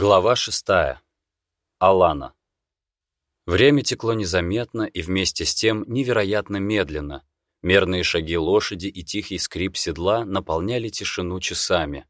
Глава шестая. Алана. Время текло незаметно и вместе с тем невероятно медленно. Мерные шаги лошади и тихий скрип седла наполняли тишину часами.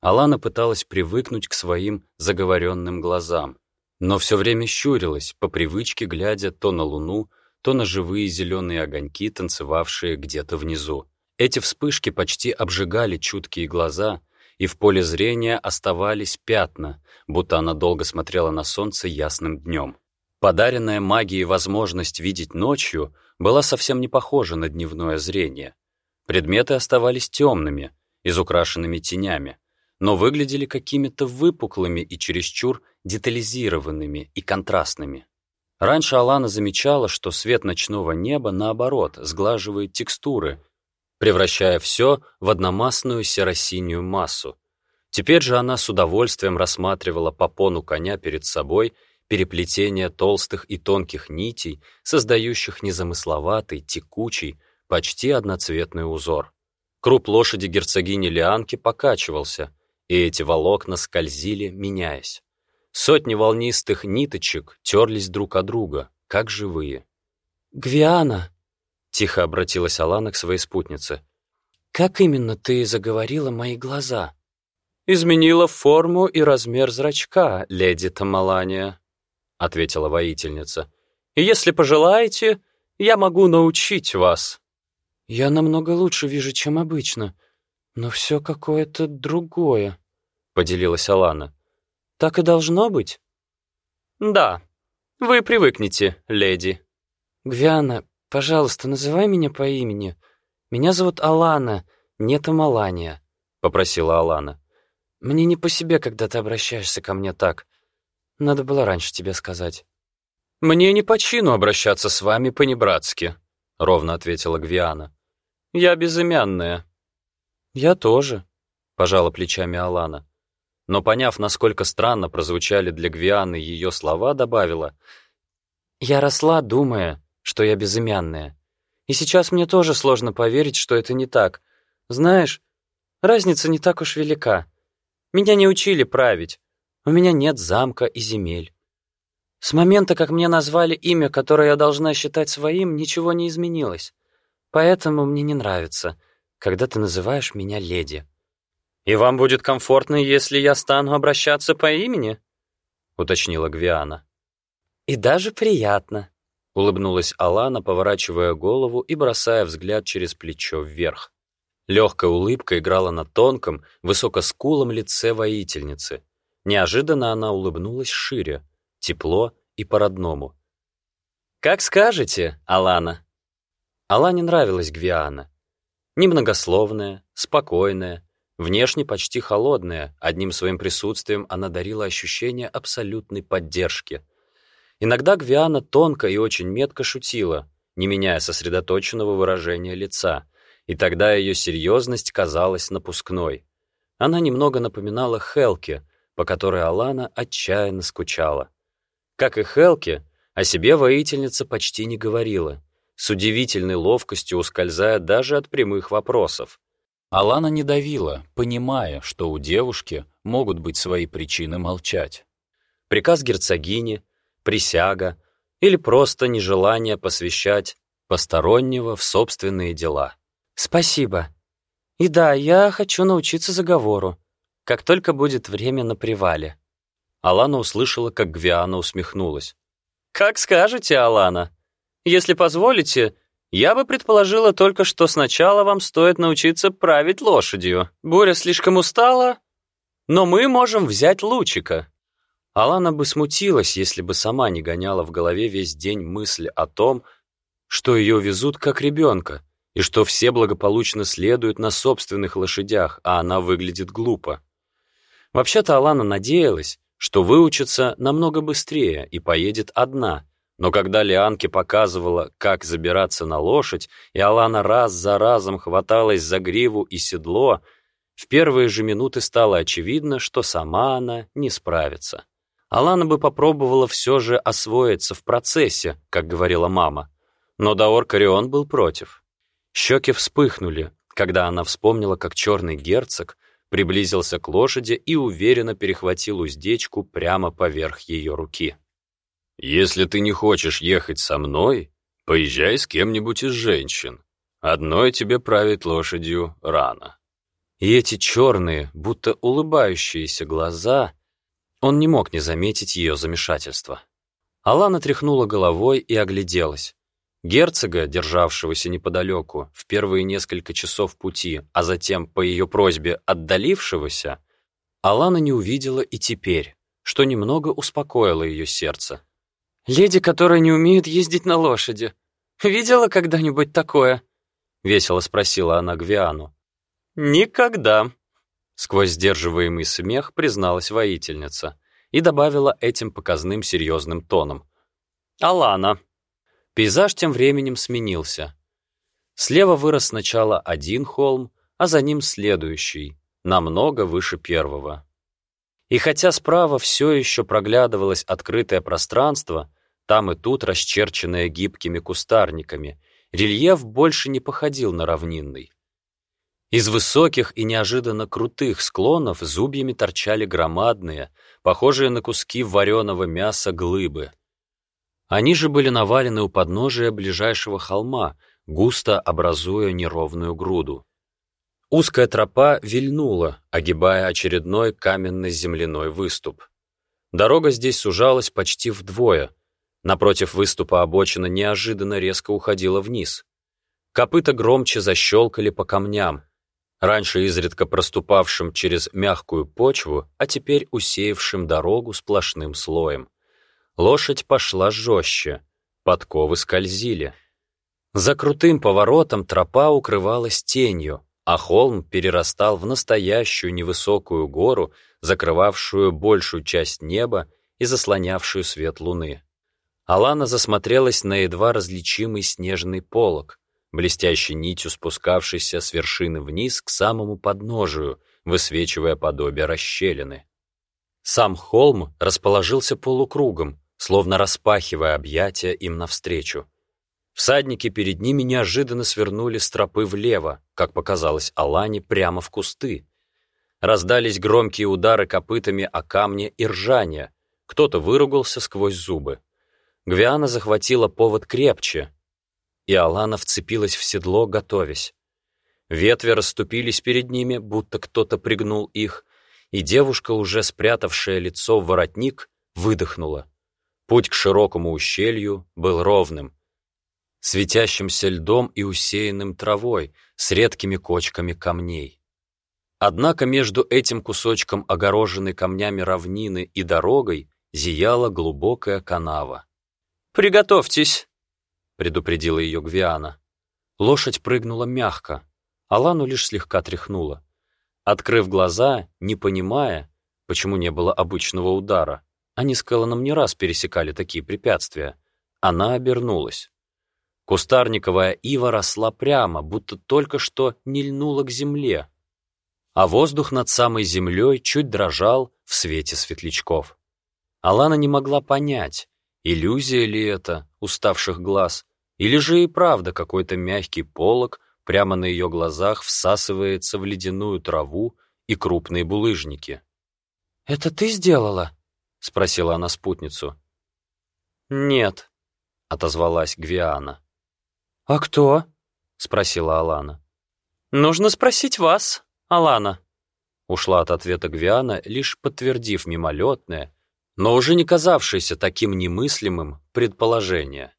Алана пыталась привыкнуть к своим заговоренным глазам, но все время щурилась, по привычке глядя то на луну, то на живые зеленые огоньки, танцевавшие где-то внизу. Эти вспышки почти обжигали чуткие глаза — и в поле зрения оставались пятна, будто она долго смотрела на солнце ясным днем. Подаренная магией возможность видеть ночью была совсем не похожа на дневное зрение. Предметы оставались темными, изукрашенными тенями, но выглядели какими-то выпуклыми и чересчур детализированными и контрастными. Раньше Алана замечала, что свет ночного неба, наоборот, сглаживает текстуры, превращая все в одномастную серо-синюю массу. Теперь же она с удовольствием рассматривала попону коня перед собой, переплетение толстых и тонких нитей, создающих незамысловатый, текучий, почти одноцветный узор. Круп лошади герцогини Лианки покачивался, и эти волокна скользили, меняясь. Сотни волнистых ниточек терлись друг о друга, как живые. «Гвиана!» Тихо обратилась Алана к своей спутнице. «Как именно ты заговорила мои глаза?» «Изменила форму и размер зрачка, леди Тамалания», — ответила воительница. «И если пожелаете, я могу научить вас». «Я намного лучше вижу, чем обычно, но все какое-то другое», — поделилась Алана. «Так и должно быть?» «Да, вы привыкнете, леди». «Гвиана, «Пожалуйста, называй меня по имени. Меня зовут Алана, нет Малания», — попросила Алана. «Мне не по себе, когда ты обращаешься ко мне так. Надо было раньше тебе сказать». «Мне не по чину обращаться с вами по-небратски», — ровно ответила Гвиана. «Я безымянная». «Я тоже», — пожала плечами Алана. Но, поняв, насколько странно прозвучали для Гвианы ее слова, добавила, «Я росла, думая, что я безымянная. И сейчас мне тоже сложно поверить, что это не так. Знаешь, разница не так уж велика. Меня не учили править. У меня нет замка и земель. С момента, как мне назвали имя, которое я должна считать своим, ничего не изменилось. Поэтому мне не нравится, когда ты называешь меня леди. «И вам будет комфортно, если я стану обращаться по имени?» — уточнила Гвиана. «И даже приятно», Улыбнулась Алана, поворачивая голову и бросая взгляд через плечо вверх. Легкая улыбка играла на тонком, высокоскулом лице воительницы. Неожиданно она улыбнулась шире, тепло и по-родному. «Как скажете, Алана». Алане нравилась Гвиана. Немногословная, спокойная, внешне почти холодная, одним своим присутствием она дарила ощущение абсолютной поддержки — Иногда Гвиана тонко и очень метко шутила, не меняя сосредоточенного выражения лица, и тогда ее серьезность казалась напускной. Она немного напоминала Хелке, по которой Алана отчаянно скучала. Как и Хелке, о себе воительница почти не говорила, с удивительной ловкостью ускользая даже от прямых вопросов. Алана не давила, понимая, что у девушки могут быть свои причины молчать. Приказ герцогини — присяга или просто нежелание посвящать постороннего в собственные дела. «Спасибо. И да, я хочу научиться заговору, как только будет время на привале». Алана услышала, как Гвиана усмехнулась. «Как скажете, Алана. Если позволите, я бы предположила только, что сначала вам стоит научиться править лошадью. Буря слишком устала, но мы можем взять лучика. Алана бы смутилась, если бы сама не гоняла в голове весь день мысль о том, что ее везут как ребенка, и что все благополучно следуют на собственных лошадях, а она выглядит глупо. Вообще-то Алана надеялась, что выучится намного быстрее и поедет одна, но когда Лианке показывала, как забираться на лошадь, и Алана раз за разом хваталась за гриву и седло, в первые же минуты стало очевидно, что сама она не справится. Алана бы попробовала все же освоиться в процессе, как говорила мама. Но Даор Карион был против. Щеки вспыхнули, когда она вспомнила, как черный герцог приблизился к лошади и уверенно перехватил уздечку прямо поверх ее руки. «Если ты не хочешь ехать со мной, поезжай с кем-нибудь из женщин. Одной тебе править лошадью рано». И эти черные, будто улыбающиеся глаза, он не мог не заметить ее замешательство. Алана тряхнула головой и огляделась. Герцога, державшегося неподалеку, в первые несколько часов пути, а затем, по ее просьбе, отдалившегося, Алана не увидела и теперь, что немного успокоило ее сердце. «Леди, которая не умеет ездить на лошади. Видела когда-нибудь такое?» — весело спросила она Гвиану. «Никогда», — сквозь сдерживаемый смех призналась воительница и добавила этим показным серьезным тоном. «Алана, Пейзаж тем временем сменился. Слева вырос сначала один холм, а за ним следующий, намного выше первого. И хотя справа все еще проглядывалось открытое пространство, там и тут расчерченное гибкими кустарниками, рельеф больше не походил на равнинный. Из высоких и неожиданно крутых склонов зубьями торчали громадные, похожие на куски вареного мяса глыбы — они же были навалены у подножия ближайшего холма, густо образуя неровную груду. Узкая тропа вильнула, огибая очередной каменно-земляной выступ. Дорога здесь сужалась почти вдвое. Напротив выступа обочина неожиданно резко уходила вниз. Копыта громче защелкали по камням, раньше изредка проступавшим через мягкую почву, а теперь усеявшим дорогу сплошным слоем. Лошадь пошла жестче, подковы скользили. За крутым поворотом тропа укрывалась тенью, а холм перерастал в настоящую невысокую гору, закрывавшую большую часть неба и заслонявшую свет луны. Алана засмотрелась на едва различимый снежный полог, блестящей нитью спускавшийся с вершины вниз к самому подножию, высвечивая подобие расщелины. Сам холм расположился полукругом, словно распахивая объятия им навстречу. Всадники перед ними неожиданно свернули с тропы влево, как показалось Алане, прямо в кусты. Раздались громкие удары копытами о камни и ржание. Кто-то выругался сквозь зубы. Гвиана захватила повод крепче, и Алана вцепилась в седло, готовясь. Ветви расступились перед ними, будто кто-то пригнул их, и девушка, уже спрятавшая лицо в воротник, выдохнула. Путь к широкому ущелью был ровным, светящимся льдом и усеянным травой с редкими кочками камней. Однако между этим кусочком огороженной камнями равнины и дорогой зияла глубокая канава. «Приготовьтесь!» — предупредила ее Гвиана. Лошадь прыгнула мягко, Алану лишь слегка тряхнула. Открыв глаза, не понимая, почему не было обычного удара, они с Кэлланом не раз пересекали такие препятствия. Она обернулась. Кустарниковая ива росла прямо, будто только что не льнула к земле. А воздух над самой землей чуть дрожал в свете светлячков. Алана не могла понять, иллюзия ли это уставших глаз, или же и правда какой-то мягкий полог прямо на ее глазах всасывается в ледяную траву и крупные булыжники. «Это ты сделала?» — спросила она спутницу. «Нет», — отозвалась Гвиана. «А кто?» — спросила Алана. «Нужно спросить вас, Алана». Ушла от ответа Гвиана, лишь подтвердив мимолетное, но уже не казавшееся таким немыслимым предположение.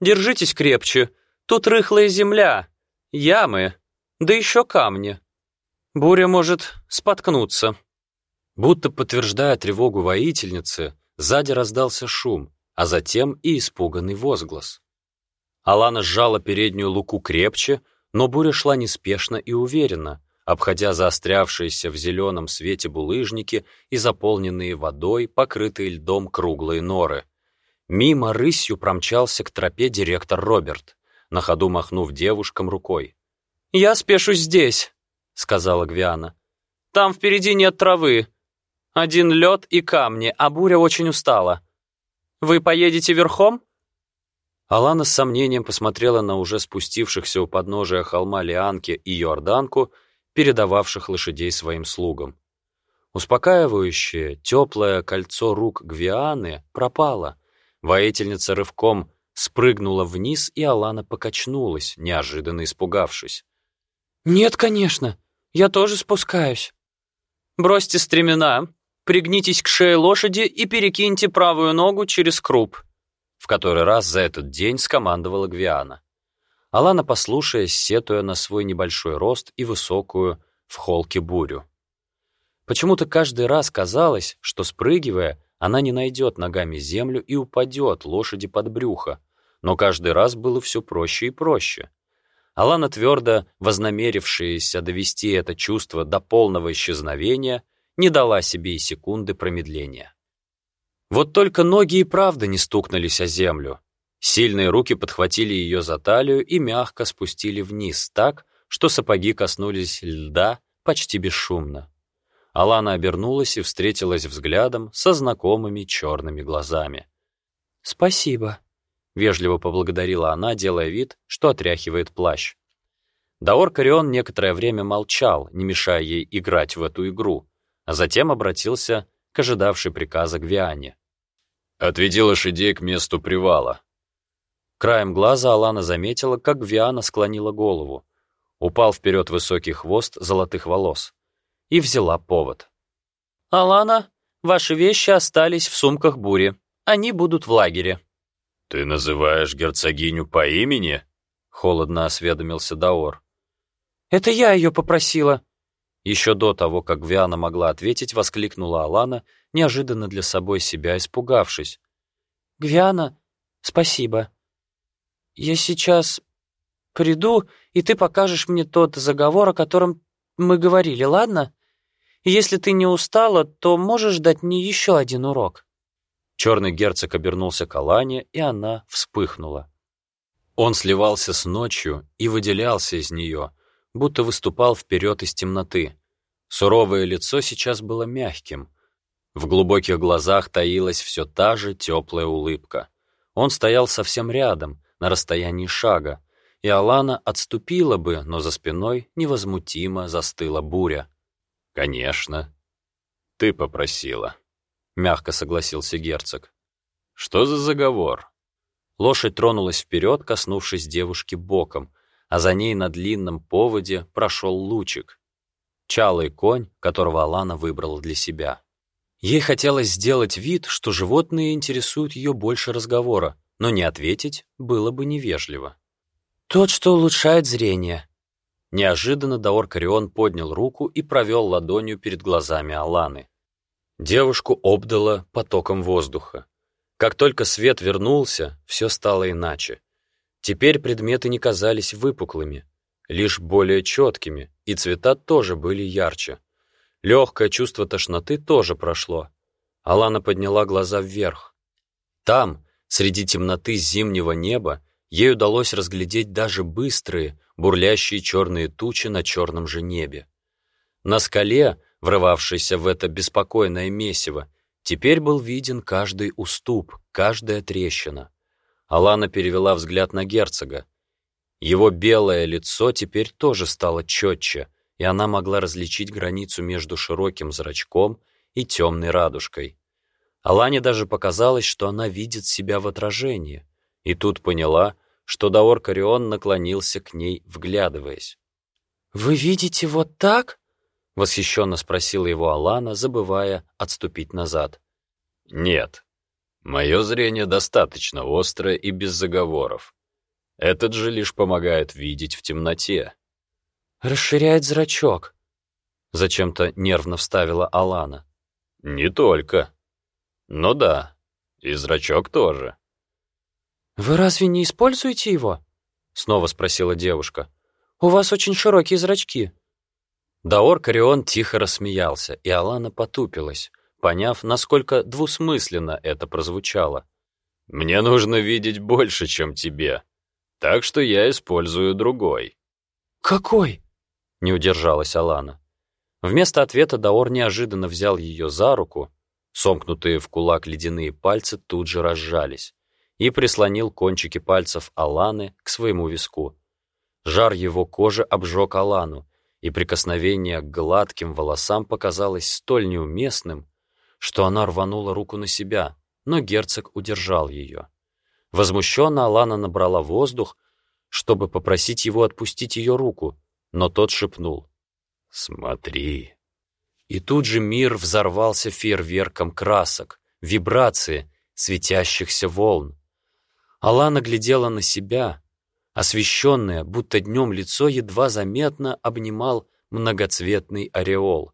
«Держитесь крепче. Тут рыхлая земля, ямы, да еще камни. Буря может споткнуться». Будто подтверждая тревогу воительницы, сзади раздался шум, а затем и испуганный возглас. Алана сжала переднюю луку крепче, но буря шла неспешно и уверенно, обходя заострявшиеся в зеленом свете булыжники и заполненные водой, покрытые льдом круглые норы. Мимо рысью промчался к тропе директор Роберт, на ходу махнув девушкам рукой. «Я спешусь здесь», — сказала Гвиана. «Там впереди нет травы, один лед и камни, а буря очень устала. Вы поедете верхом?» Алана с сомнением посмотрела на уже спустившихся у подножия холма Лианки и Йорданку, передававших лошадей своим слугам. Успокаивающее, теплое кольцо рук Гвианы пропало. Воительница рывком спрыгнула вниз, и Алана покачнулась, неожиданно испугавшись. «Нет, конечно, я тоже спускаюсь». «Бросьте стремена, пригнитесь к шее лошади и перекиньте правую ногу через круп», в который раз за этот день скомандовала Гвиана. Алана, послушаясь, сетуя на свой небольшой рост и высокую в холке бурю. Почему-то каждый раз казалось, что, спрыгивая, она не найдет ногами землю и упадет лошади под брюхо, но каждый раз было все проще и проще. Алана, твердо вознамерившаяся довести это чувство до полного исчезновения, не дала себе и секунды промедления. Вот только ноги и правда не стукнулись о землю. Сильные руки подхватили ее за талию и мягко спустили вниз так, что сапоги коснулись льда почти бесшумно. Алана обернулась и встретилась взглядом со знакомыми черными глазами. «Спасибо», — вежливо поблагодарила она, делая вид, что отряхивает плащ. Даор Карион некоторое время молчал, не мешая ей играть в эту игру, а затем обратился к ожидавшей приказа Гвиане. «Отведи лошадей к месту привала». Краем глаза Алана заметила, как Гвиана склонила голову. Упал вперед высокий хвост золотых волос и взяла повод. «Алана, ваши вещи остались в сумках бури. Они будут в лагере». «Ты называешь герцогиню по имени?» — холодно осведомился Даор. «Это я ее попросила». Еще до того, как Виана могла ответить, воскликнула Алана, неожиданно для собой себя испугавшись. «Гвиана, спасибо. Я сейчас приду, и ты покажешь мне тот заговор, о котором мы говорили, ладно? Если ты не устала, то можешь дать мне еще один урок». Черный герцог обернулся к Алане, и она вспыхнула. Он сливался с ночью и выделялся из нее, будто выступал вперед из темноты. Суровое лицо сейчас было мягким. В глубоких глазах таилась все та же теплая улыбка. Он стоял совсем рядом, на расстоянии шага, и Алана отступила бы, но за спиной невозмутимо застыла буря. «Конечно. Ты попросила», — мягко согласился герцог. «Что за заговор?» Лошадь тронулась вперед, коснувшись девушки боком, а за ней на длинном поводе прошел лучик. Чалый конь, которого Алана выбрала для себя. Ей хотелось сделать вид, что животные интересуют ее больше разговора, но не ответить было бы невежливо. «Тот, что улучшает зрение». Неожиданно Даор Карион поднял руку и провел ладонью перед глазами Аланы. Девушку обдало потоком воздуха. Как только свет вернулся, все стало иначе. Теперь предметы не казались выпуклыми, лишь более четкими, и цвета тоже были ярче. Легкое чувство тошноты тоже прошло. Алана подняла глаза вверх. Там, среди темноты зимнего неба, ей удалось разглядеть даже быстрые, бурлящие черные тучи на черном же небе. На скале, врывавшейся в это беспокойное месиво, теперь был виден каждый уступ, каждая трещина. Алана перевела взгляд на герцога. Его белое лицо теперь тоже стало четче, и она могла различить границу между широким зрачком и темной радужкой. Алане даже показалось, что она видит себя в отражении, и тут поняла, что Даор Карион наклонился к ней, вглядываясь. «Вы видите вот так?» — восхищенно спросила его Алана, забывая отступить назад. «Нет. Мое зрение достаточно острое и без заговоров. Этот же лишь помогает видеть в темноте». «Расширяет зрачок», — зачем-то нервно вставила Алана. «Не только. Но да, и зрачок тоже». «Вы разве не используете его?» — снова спросила девушка. «У вас очень широкие зрачки». Даор Карион тихо рассмеялся, и Алана потупилась, поняв, насколько двусмысленно это прозвучало. «Мне нужно видеть больше, чем тебе, так что я использую другой». «Какой?» — не удержалась Алана. Вместо ответа Даор неожиданно взял ее за руку, сомкнутые в кулак ледяные пальцы тут же разжались и прислонил кончики пальцев Аланы к своему виску. Жар его кожи обжег Алану, и прикосновение к гладким волосам показалось столь неуместным, что она рванула руку на себя, но герцог удержал ее. Возмущенно Алана набрала воздух, чтобы попросить его отпустить ее руку, но тот шепнул «Смотри». И тут же мир взорвался фейерверком красок, вибрации, светящихся волн. Алана глядела на себя, освещенное, будто днем лицо едва заметно обнимал многоцветный ореол.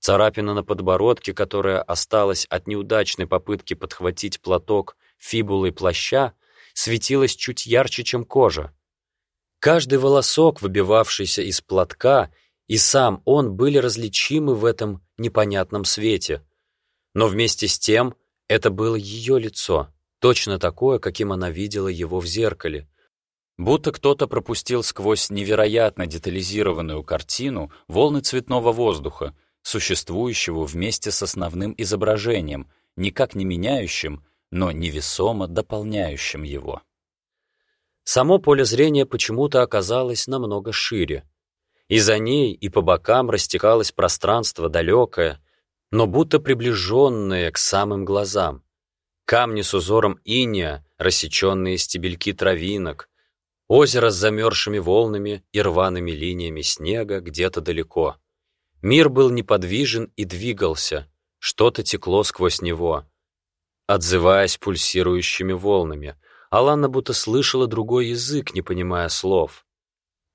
Царапина на подбородке, которая осталась от неудачной попытки подхватить платок фибулой плаща, светилась чуть ярче, чем кожа. Каждый волосок, выбивавшийся из платка, и сам он были различимы в этом непонятном свете. Но вместе с тем это было ее лицо, точно такое, каким она видела его в зеркале. Будто кто-то пропустил сквозь невероятно детализированную картину волны цветного воздуха, существующего вместе с основным изображением, никак не меняющим, но невесомо дополняющим его. Само поле зрения почему-то оказалось намного шире. И за ней, и по бокам растекалось пространство далекое, но будто приближенное к самым глазам. Камни с узором иния, рассеченные стебельки травинок, озеро с замерзшими волнами и рваными линиями снега где-то далеко — Мир был неподвижен и двигался, что-то текло сквозь него, отзываясь пульсирующими волнами. Алана будто слышала другой язык, не понимая слов.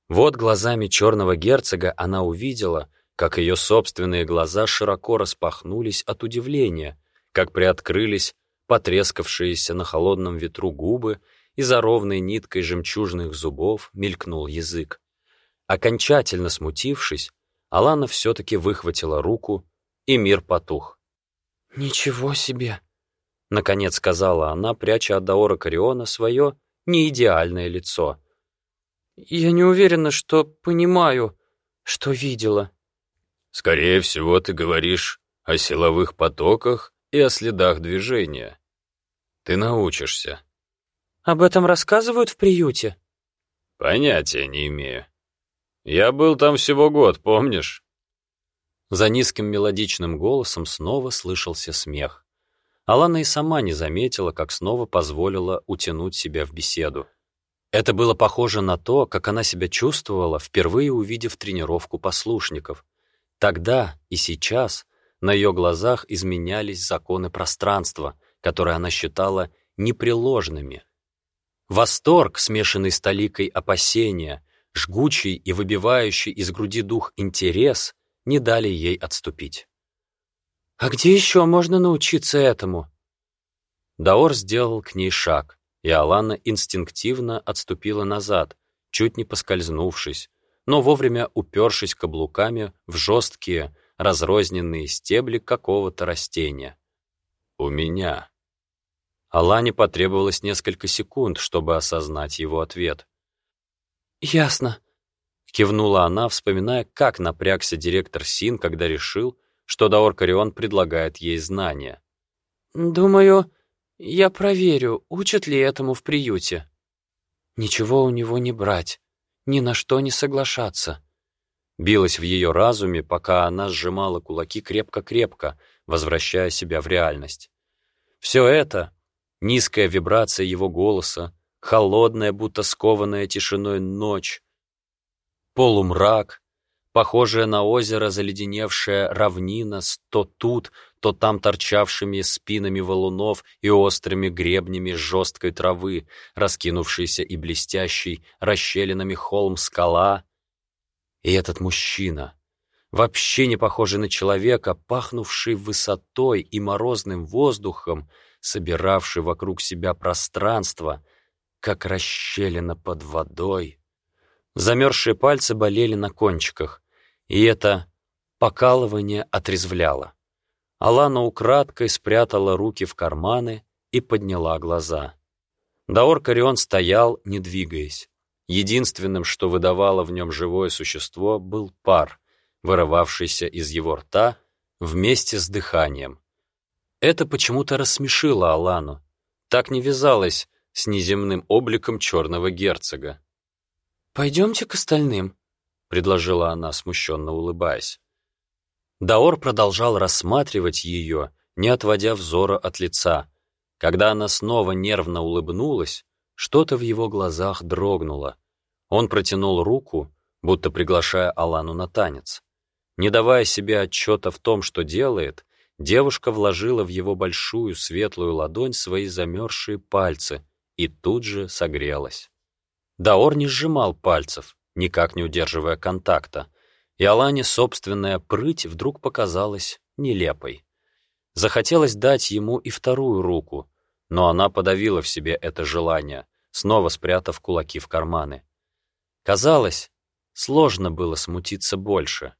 Вот глазами черного герцога она увидела, как ее собственные глаза широко распахнулись от удивления, как приоткрылись потрескавшиеся на холодном ветру губы, и за ровной ниткой жемчужных зубов мелькнул язык. Окончательно смутившись, Алана все-таки выхватила руку, и мир потух. «Ничего себе!» — наконец сказала она, пряча от Даора Кариона свое неидеальное лицо. «Я не уверена, что понимаю, что видела». «Скорее всего, ты говоришь о силовых потоках и о следах движения. Ты научишься». «Об этом рассказывают в приюте?» «Понятия не имею. Я был там всего год, помнишь?» За низким мелодичным голосом снова слышался смех. Алана и сама не заметила, как снова позволила утянуть себя в беседу. Это было похоже на то, как она себя чувствовала, впервые увидев тренировку послушников. Тогда и сейчас на ее глазах изменялись законы пространства, которые она считала непреложными. Восторг, смешанный с толикой опасения, жгучий и выбивающий из груди дух интерес не дали ей отступить. «А где еще можно научиться этому?» Даор сделал к ней шаг, и Алана инстинктивно отступила назад, чуть не поскользнувшись, но вовремя упершись каблуками в жесткие, разрозненные стебли какого-то растения. «У меня». Алане потребовалось несколько секунд, чтобы осознать его ответ. «Ясно», — кивнула она, вспоминая, как напрягся директор СИН, когда решил, что Даор Карион предлагает ей знания. «Думаю, я проверю, учат ли этому в приюте. Ничего у него не брать, ни на что не соглашаться». Билась в ее разуме, пока она сжимала кулаки крепко-крепко, возвращая себя в реальность. Все это, низкая вибрация его голоса, холодная, будто скованная тишиной ночь, полумрак, похожая на озеро заледеневшая равнина с то тут, то там торчавшими спинами валунов и острыми гребнями жесткой травы, раскинувшийся и блестящий расщелинами холм скала. И этот мужчина, вообще не похожий на человека, пахнувший высотой и морозным воздухом, собиравший вокруг себя пространство — как расщелина под водой. Замерзшие пальцы болели на кончиках, и это покалывание отрезвляло. Алана украдкой спрятала руки в карманы и подняла глаза. Даор Карион стоял, не двигаясь. Единственным, что выдавало в нем живое существо, был пар, вырывавшийся из его рта вместе с дыханием. Это почему-то рассмешило Алану. Так не вязалось с неземным обликом черного герцога. «Пойдемте к остальным», — предложила она, смущенно улыбаясь. Даор продолжал рассматривать ее, не отводя взора от лица. Когда она снова нервно улыбнулась, что-то в его глазах дрогнуло. Он протянул руку, будто приглашая Алану на танец. Не давая себе отчета в том, что делает, девушка вложила в его большую светлую ладонь свои замерзшие пальцы и тут же согрелась. Даор не сжимал пальцев, никак не удерживая контакта, и Алане собственная прыть вдруг показалась нелепой. Захотелось дать ему и вторую руку, но она подавила в себе это желание, снова спрятав кулаки в карманы. Казалось, сложно было смутиться больше.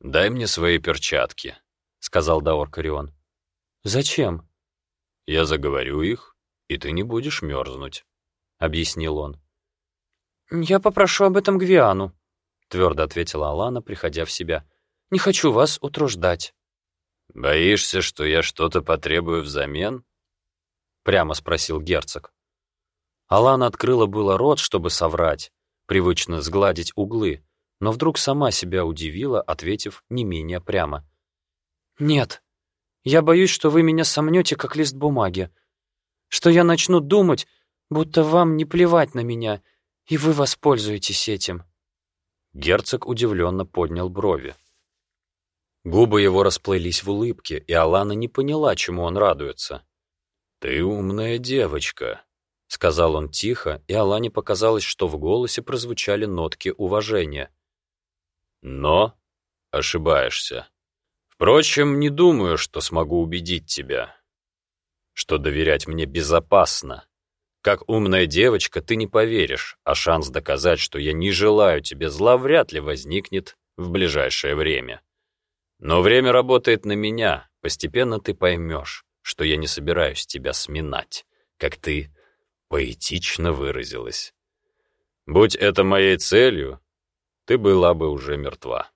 «Дай мне свои перчатки», — сказал Даор Карион. «Зачем?» «Я заговорю их, и ты не будешь мерзнуть», — объяснил он. «Я попрошу об этом Гвиану», — твердо ответила Алана, приходя в себя. «Не хочу вас утруждать». «Боишься, что я что-то потребую взамен?» — прямо спросил герцог. Алана открыла было рот, чтобы соврать, привычно сгладить углы, но вдруг сама себя удивила, ответив не менее прямо. «Нет, я боюсь, что вы меня сомнете, как лист бумаги, что я начну думать, будто вам не плевать на меня, и вы воспользуетесь этим». Герцог удивленно поднял брови. Губы его расплылись в улыбке, и Алана не поняла, чему он радуется. «Ты умная девочка», — сказал он тихо, и Алане показалось, что в голосе прозвучали нотки уважения. «Но ошибаешься. Впрочем, не думаю, что смогу убедить тебя, что доверять мне безопасно. Как умная девочка ты не поверишь, а шанс доказать, что я не желаю тебе зла, вряд ли возникнет в ближайшее время. Но время работает на меня, постепенно ты поймешь, что я не собираюсь тебя сминать, как ты поэтично выразилась. Будь это моей целью, ты была бы уже мертва.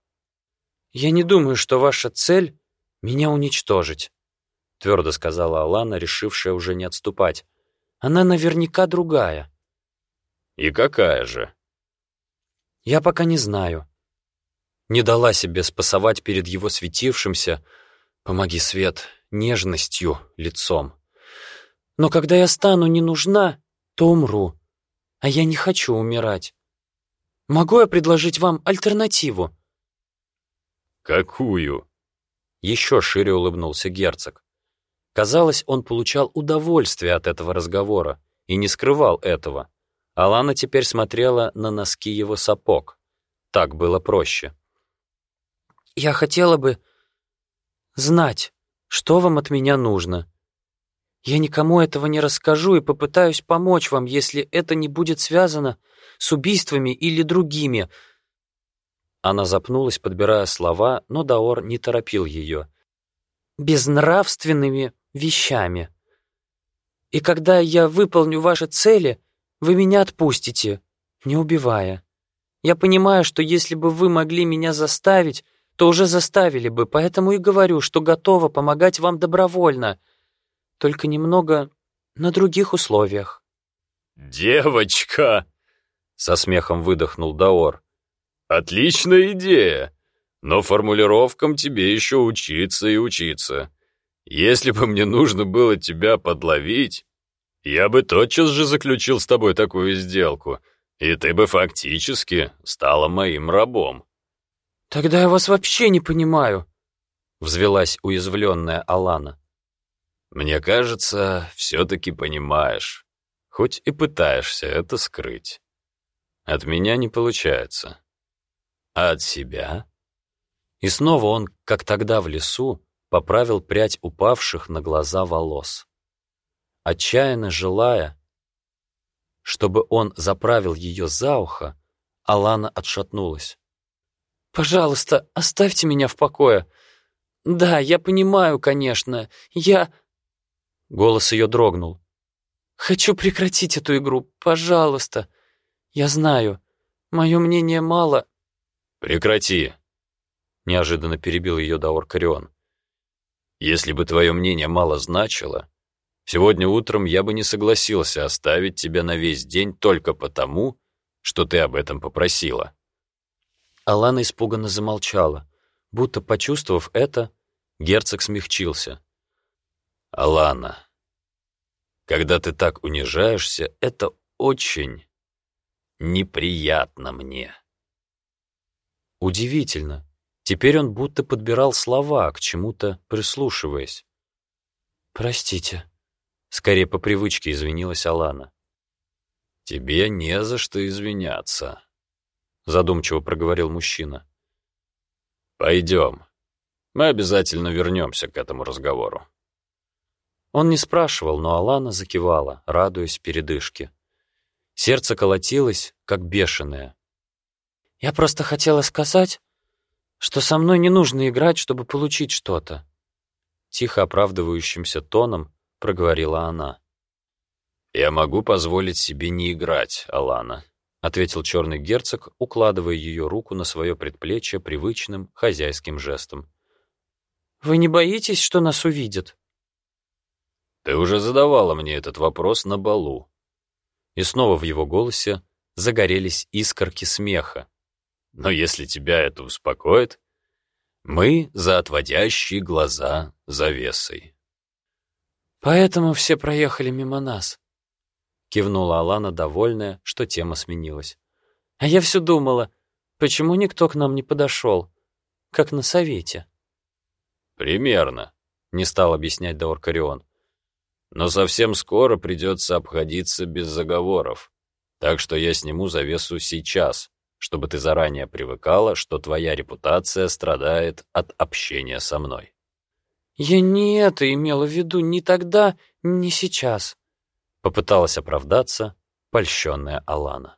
«Я не думаю, что ваша цель — меня уничтожить», — твердо сказала Алана, решившая уже не отступать. «Она наверняка другая». «И какая же?» «Я пока не знаю не дала себе спасовать перед его светившимся, помоги, Свет, нежностью лицом. Но когда я стану не нужна, то умру, а я не хочу умирать. Могу я предложить вам альтернативу?» «Какую?» Еще шире улыбнулся герцог. Казалось, он получал удовольствие от этого разговора и не скрывал этого. Алана теперь смотрела на носки его сапог. Так было проще. Я хотела бы знать, что вам от меня нужно. Я никому этого не расскажу и попытаюсь помочь вам, если это не будет связано с убийствами или другими». Она запнулась, подбирая слова, но Даор не торопил ее. «Безнравственными вещами. И когда я выполню ваши цели, вы меня отпустите, не убивая. Я понимаю, что если бы вы могли меня заставить, то уже заставили бы, поэтому и говорю, что готова помогать вам добровольно, только немного на других условиях». «Девочка!» — со смехом выдохнул Даор. «Отличная идея, но формулировкам тебе еще учиться и учиться. Если бы мне нужно было тебя подловить, я бы тотчас же заключил с тобой такую сделку, и ты бы фактически стала моим рабом». «Тогда я вас вообще не понимаю», — взвелась уязвленная Алана. «Мне кажется, все-таки понимаешь, хоть и пытаешься это скрыть. От меня не получается. А от себя?» И снова он, как тогда в лесу, поправил прядь упавших на глаза волос. Отчаянно желая, чтобы он заправил ее за ухо, Алана отшатнулась. Пожалуйста, оставьте меня в покое. Да, я понимаю, конечно. Я...» Голос ее дрогнул. «Хочу прекратить эту игру, пожалуйста. Я знаю, мое мнение мало...» «Прекрати!» Неожиданно перебил ее Даор Карион. «Если бы твое мнение мало значило, сегодня утром я бы не согласился оставить тебя на весь день только потому, что ты об этом попросила». Алана испуганно замолчала. Будто почувствовав это, герцог смягчился. «Алана, когда ты так унижаешься, это очень неприятно мне». Удивительно. Теперь он будто подбирал слова, к чему-то прислушиваясь. «Простите», — скорее по привычке извинилась Алана. «Тебе не за что извиняться», — задумчиво проговорил мужчина. «Пойдем. Мы обязательно вернемся к этому разговору». Он не спрашивал, но Алана закивала, радуясь передышке. Сердце колотилось, как бешеное. «Я просто хотела сказать, что со мной не нужно играть, чтобы получить что-то», тихо оправдывающимся тоном проговорила она. «Я могу позволить себе не играть, Алана», — ответил черный герцог, укладывая ее руку на свое предплечье привычным хозяйским жестом. «Вы не боитесь, что нас увидят?» «Ты уже задавала мне этот вопрос на балу». И снова в его голосе загорелись искорки смеха. «Но если тебя это успокоит, мы за отводящие глаза завесой». «Поэтому все проехали мимо нас», — кивнула Алана, довольная, что тема сменилась. «А я все думала, почему никто к нам не подошел, как на совете?» «Примерно», — не стал объяснять Даоркарион. «Но совсем скоро придется обходиться без заговоров, так что я сниму завесу сейчас, чтобы ты заранее привыкала, что твоя репутация страдает от общения со мной». «Я не это имела в виду ни тогда, ни сейчас», — попыталась оправдаться польщенная Алана.